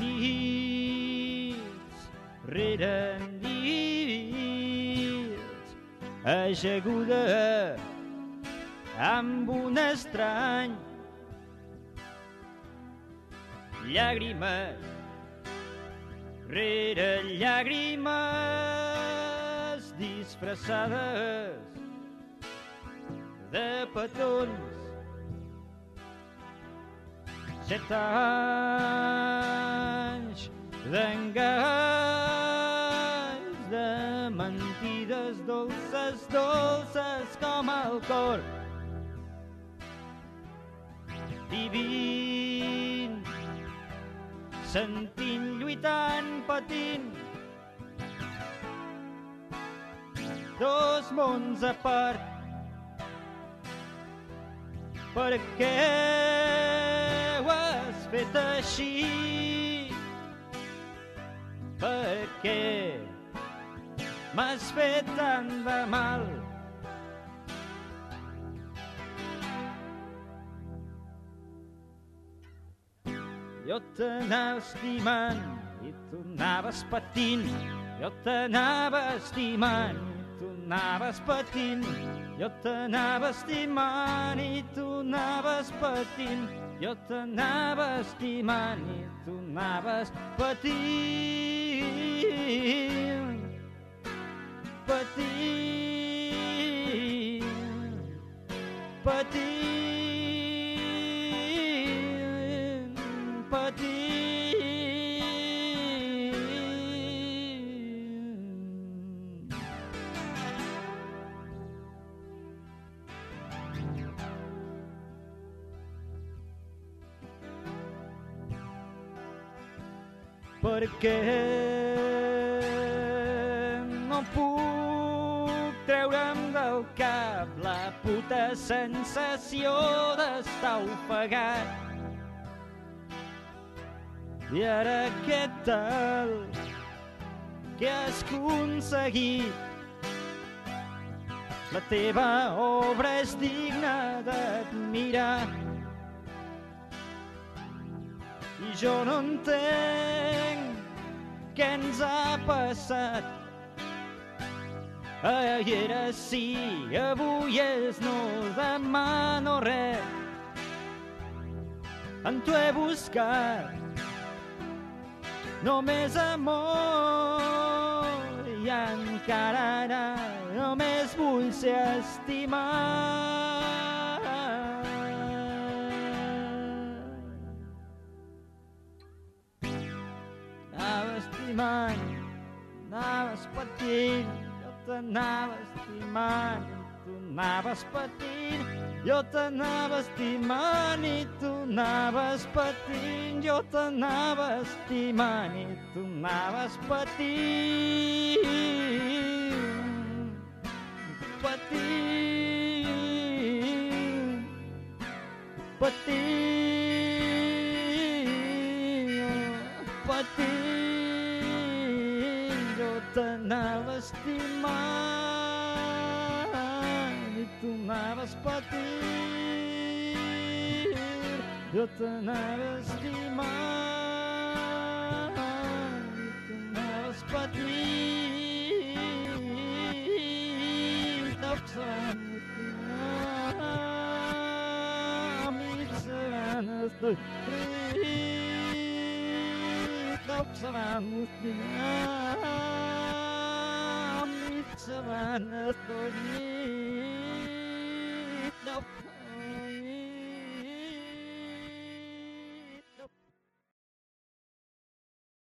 nits rere nits ajaguda amb un estrany. Llàgrimes rere llàgrimes disfressades de petons. Set anys d'enganys de mentides dolces, dolces com el cor. Vivint sentint, lluitant, patint. Dos mons a part. Per què ho has fet així per què m'has fet tant de mal Jo t'anava estimant i tu anaves patint. Jo t'anava estimant i tu anaves patint. Jo t'anava estimant i tu anaves patint. Jo t'anava estimant i tu anaves patint. Patint. Perquè no puc treure'm del cap la puta sensació d'estar ofegat. I ara què tal? Què has aconseguit? La teva obra és digna d'admirar. I jo no entenc què ens ha passat. Ahir era sí, avui és no, demà no res. En tu he buscat només amor i encara ara només vull ser estimat. Anava estimant, anaves patint, jo t'anava estimant, i tu anaves patint, jo t'anava estimant i tu anaves patint, jo t'anava estimant i tu anaves t'anava estimant i tu anaves patint. Jo t'anava estimant i tu anaves patint. No sabem semana sorrir. Não